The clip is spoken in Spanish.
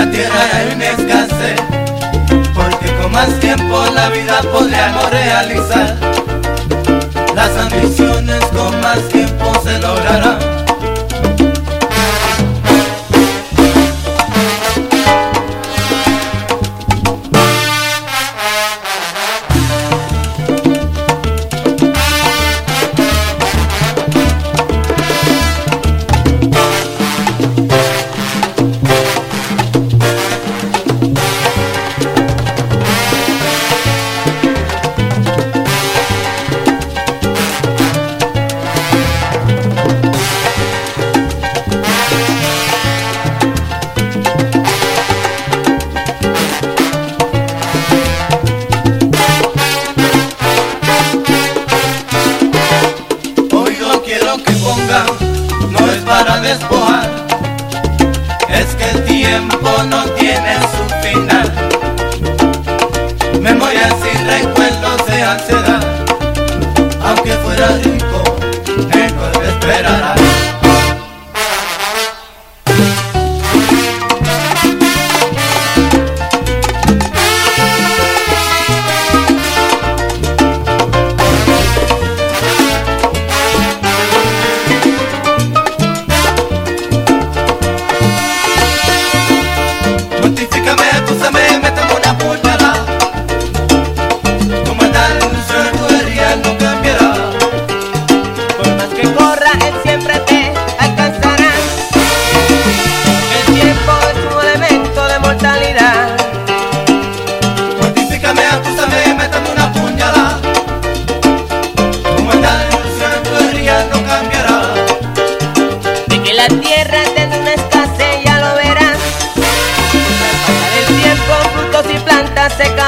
la tierra hay una escasez, porque con más tiempo la vida podríamos realizar. No es para despojar, es que el tiempo no tiene su final. Memorias y recuerdos de ansiedad, aunque fuera plantas se.